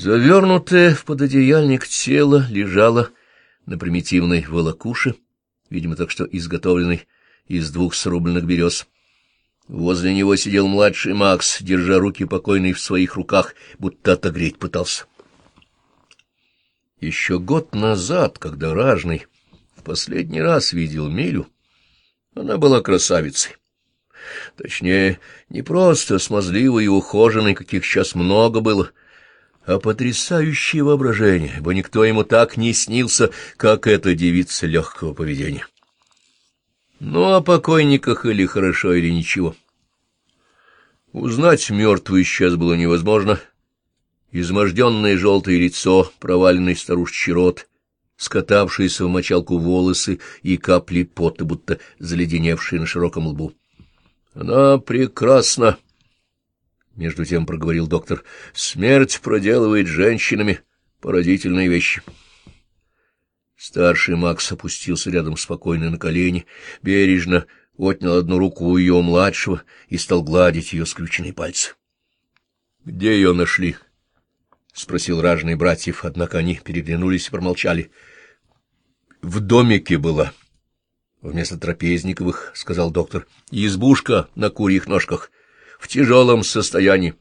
Завернутое в пододеяльник тело лежало на примитивной волокуше, видимо, так что изготовленной из двух срубленных берез. Возле него сидел младший Макс, держа руки покойной в своих руках, будто отогреть пытался. Еще год назад, когда Ражный в последний раз видел Милю, она была красавицей. Точнее, не просто смазливой и ухоженной, каких сейчас много было, а потрясающее воображение, ибо никто ему так не снился, как эта девица легкого поведения. Ну, о покойниках или хорошо, или ничего. Узнать мертвую сейчас было невозможно. Изможденное желтое лицо, проваленный старушечий рот, скатавшиеся в мочалку волосы и капли пота, будто заледеневшие на широком лбу. — Она прекрасна! — между тем проговорил доктор. — Смерть проделывает женщинами поразительные вещи. Старший Макс опустился рядом спокойно на колени, бережно отнял одну руку у ее младшего и стал гладить ее скрюченные пальцы. — Где ее нашли? — спросил ражный братьев, однако они переглянулись и промолчали. — В домике была. — Вместо трапезниковых, — сказал доктор. — Избушка на курьих ножках. В тяжелом состоянии.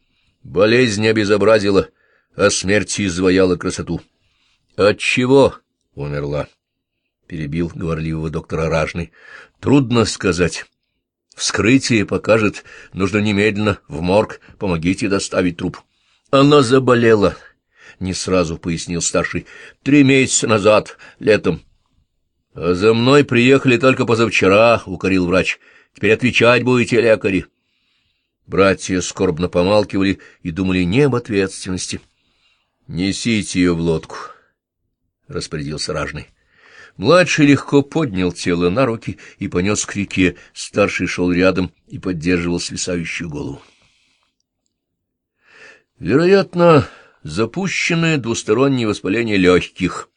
Болезнь обезобразила, а смерть изваяла красоту. — Отчего? — умерла. Перебил говорливого доктора Ражный. Трудно сказать. Вскрытие покажет, нужно немедленно в морг, помогите доставить труп. Она заболела, не сразу пояснил старший. Три месяца назад, летом. А за мной приехали только позавчера, укорил врач. Теперь отвечать будете, лекари. Братья скорбно помалкивали и думали не об ответственности. Несите ее в лодку. — распорядился ражный. Младший легко поднял тело на руки и понес к реке, старший шел рядом и поддерживал свисающую голову. Вероятно, запущенное двустороннее воспаление легких.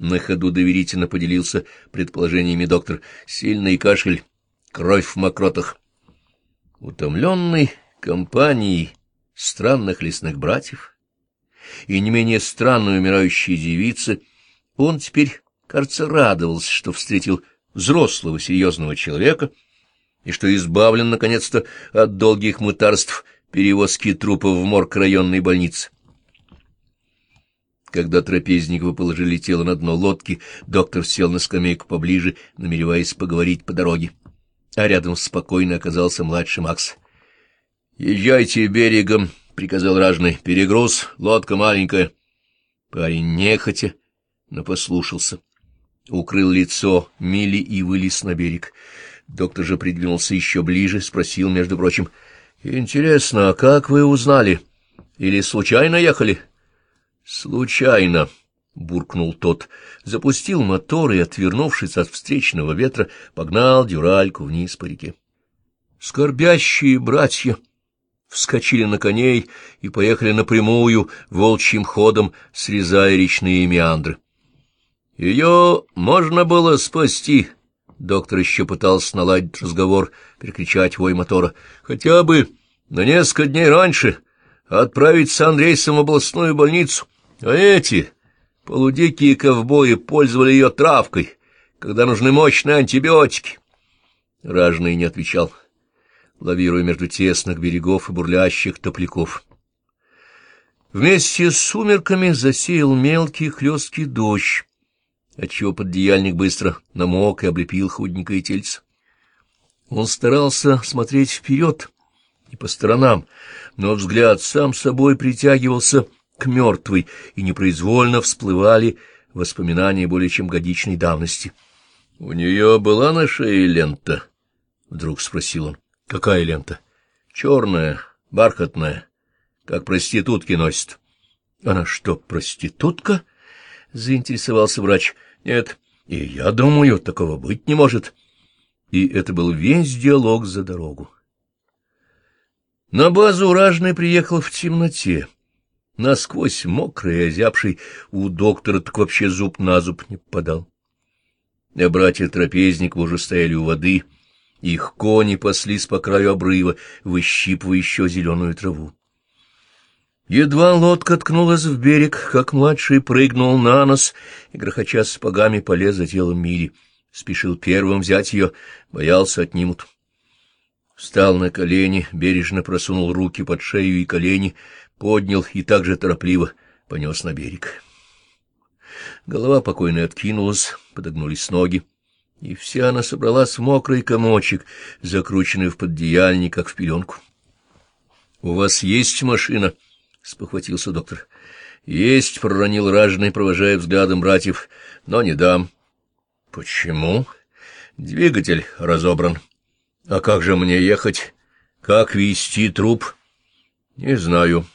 На ходу доверительно поделился предположениями доктор. Сильный кашель, кровь в мокротах. Утомленный компанией странных лесных братьев и не менее странной умирающей девицы — он теперь, кажется, радовался, что встретил взрослого серьезного человека и что избавлен, наконец-то, от долгих мытарств перевозки трупов в морг районной больницы. Когда трапезниковы положили тело на дно лодки, доктор сел на скамейку поближе, намереваясь поговорить по дороге. А рядом спокойно оказался младший Макс. — Езжайте берегом, — приказал ражный. — Перегруз, лодка маленькая. Парень нехотя но послушался. Укрыл лицо Мили и вылез на берег. Доктор же придвинулся еще ближе, спросил, между прочим, «Интересно, а как вы узнали? Или случайно ехали?» «Случайно», — буркнул тот, запустил мотор и, отвернувшись от встречного ветра, погнал дюральку вниз по реке. Скорбящие братья вскочили на коней и поехали напрямую волчьим ходом, срезая речные меандры. Ее можно было спасти. Доктор еще пытался наладить разговор, перекричать вой мотора. Хотя бы на несколько дней раньше отправить с Андрейсом в областную больницу. А эти полудикие ковбои пользовали ее травкой, когда нужны мощные антибиотики. Ражный не отвечал, лавируя между тесных берегов и бурлящих топляков. Вместе с сумерками засеял мелкий хлесткий дождь, отчего поддеяльник быстро намок и облепил худенькое тельце. Он старался смотреть вперед и по сторонам, но взгляд сам собой притягивался к мертвой, и непроизвольно всплывали воспоминания более чем годичной давности. — У нее была на шее лента? — вдруг спросил он. — Какая лента? — Черная, бархатная, как проститутки носят. — Она что, проститутка? — заинтересовался врач. — нет, и я думаю, такого быть не может. И это был весь диалог за дорогу. На базу Ражный приехал в темноте. Насквозь мокрый и озябший, у доктора так вообще зуб на зуб не попадал. А братья Трапезникова уже стояли у воды, их кони паслись по краю обрыва, выщипывая еще зеленую траву. Едва лодка ткнулась в берег, как младший прыгнул на нос и, грохоча сапогами, полез за телом Мири. Спешил первым взять ее, боялся отнимут. Встал на колени, бережно просунул руки под шею и колени, поднял и также торопливо понес на берег. Голова покойно откинулась, подогнулись ноги, и вся она собралась в мокрый комочек, закрученный в поддеяльник, как в пеленку. — У вас есть машина? —— спохватился доктор. — Есть, — проронил ражный, провожая взглядом братьев, — но не дам. — Почему? — Двигатель разобран. — А как же мне ехать? Как вести труп? — Не знаю.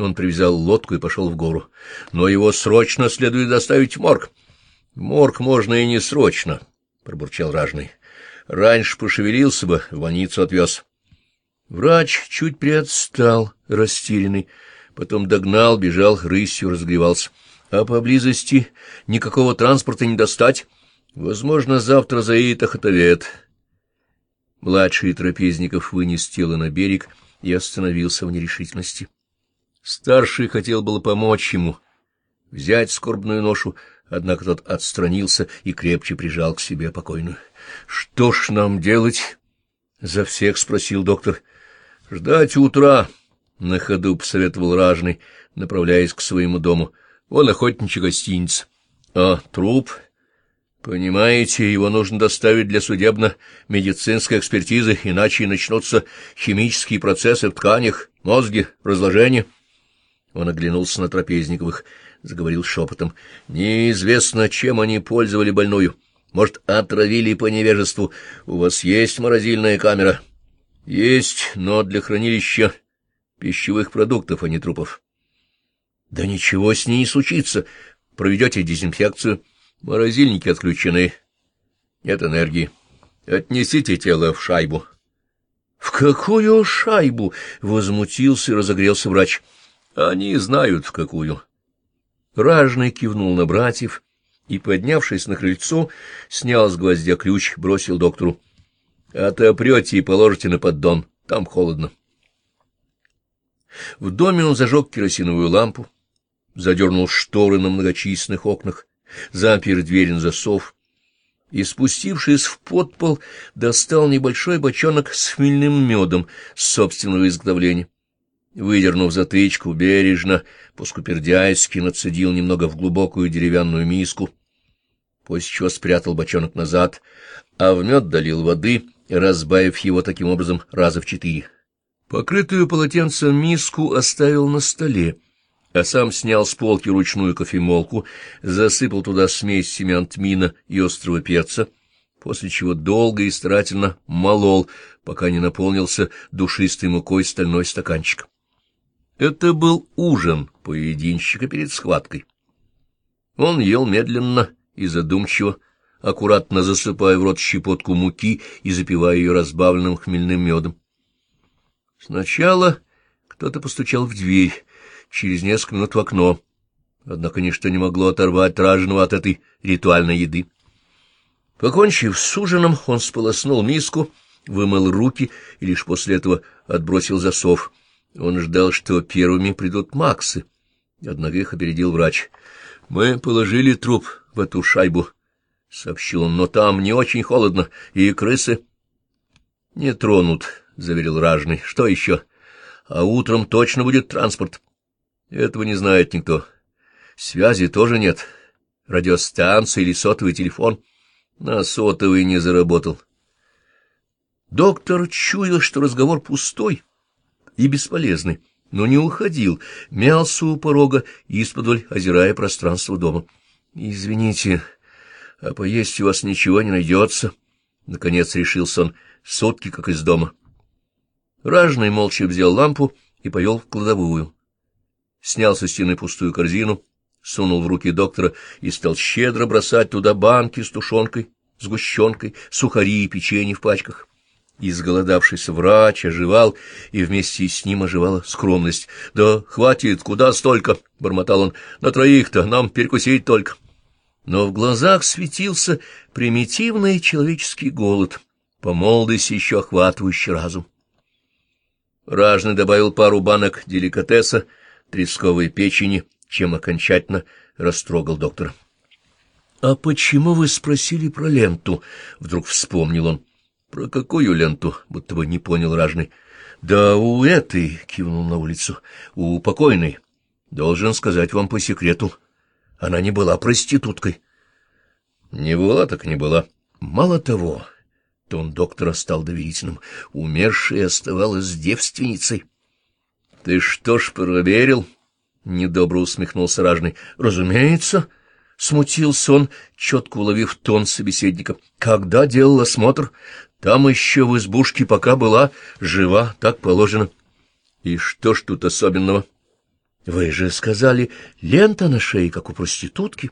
Он привязал лодку и пошел в гору. — Но его срочно следует доставить в морг. — морг можно и не срочно, — пробурчал ражный. — Раньше пошевелился бы, в больницу отвез. Врач чуть приотстал, растерянный, потом догнал, бежал, рысью разгревался. А поблизости никакого транспорта не достать. Возможно, завтра заедет охотовед. Младший трапезников вынес тело на берег и остановился в нерешительности. Старший хотел было помочь ему, взять скорбную ношу, однако тот отстранился и крепче прижал к себе покойную. — Что ж нам делать? — за всех спросил доктор. — Ждать утра. — на ходу посоветовал ражный, направляясь к своему дому. Вон охотничья гостиница. А труп? Понимаете, его нужно доставить для судебно-медицинской экспертизы, иначе начнутся химические процессы в тканях, мозге, разложение. Он оглянулся на трапезниковых, заговорил шепотом. Неизвестно, чем они пользовали больную. Может, отравили по невежеству. У вас есть морозильная камера? Есть, но для хранилища пищевых продуктов, а не трупов. Да ничего с ней не случится. Проведете дезинфекцию. Морозильники отключены. Нет энергии. Отнесите тело в шайбу. — В какую шайбу? — возмутился и разогрелся врач. — Они знают, в какую. Ражный кивнул на братьев и, поднявшись на крыльцо, снял с гвоздя ключ, бросил доктору. — Отопрете и положите на поддон, там холодно. В доме он зажег керосиновую лампу, задернул шторы на многочисленных окнах, запер дверь на засов и, спустившись в подпол, достал небольшой бочонок с хмельным медом собственного изготовления. Выдернув затычку, бережно, по-скупердяйски нацедил немного в глубокую деревянную миску, после чего спрятал бочонок назад, а в мед долил воды, разбавив его таким образом раза в четыре. Покрытую полотенцем миску оставил на столе, а сам снял с полки ручную кофемолку, засыпал туда смесь семян тмина и острого перца, после чего долго и старательно молол, пока не наполнился душистой мукой стальной стаканчик. Это был ужин поединщика перед схваткой. Он ел медленно и задумчиво, аккуратно засыпая в рот щепотку муки и запивая ее разбавленным хмельным медом. Сначала кто-то постучал в дверь, через несколько минут в окно. Однако ничто не могло оторвать ражного от этой ритуальной еды. Покончив с ужином, он сполоснул миску, вымыл руки и лишь после этого отбросил засов. Он ждал, что первыми придут Максы. Однако их опередил врач. — Мы положили труп в эту шайбу, — сообщил он, — но там не очень холодно, и крысы... — Не тронут, заверил ражный. — Что еще? А утром точно будет транспорт. Этого не знает никто. Связи тоже нет. Радиостанция или сотовый телефон. На сотовый не заработал. Доктор чуял, что разговор пустой и бесполезный, но не уходил, мялся у порога, исподволь озирая пространство дома. — Извините, а поесть у вас ничего не найдется? — наконец решился он, сутки как из дома. — Ражный молча взял лампу и повел в кладовую. Снял со стены пустую корзину, сунул в руки доктора и стал щедро бросать туда банки с тушенкой, сгущенкой, сухари и печенье в пачках. Изголодавшийся врач оживал, и вместе с ним оживала скромность. — Да хватит, куда столько? — бормотал он. — На троих-то, нам перекусить только. Но в глазах светился примитивный человеческий голод, по молодости еще охватывающий разум. Ражный добавил пару банок деликатеса, тресковой печени, чем окончательно растрогал доктора. — А почему вы спросили про ленту? — вдруг вспомнил он. — Про какую ленту? — будто бы не понял ражный. — Да у этой, — кивнул на улицу, — у покойной. Должен сказать вам по секрету. Она не была проституткой. — Не была, так не была. Мало того, тон доктора стал доверительным, умершая оставалась девственницей. — Ты что ж, проверил? — недобро усмехнулся ражный. — Разумеется. — Смутился он, четко уловив тон собеседника. Когда делал осмотр? Там еще в избушке пока была жива, так положено. И что ж тут особенного? Вы же сказали, лента на шее, как у проститутки.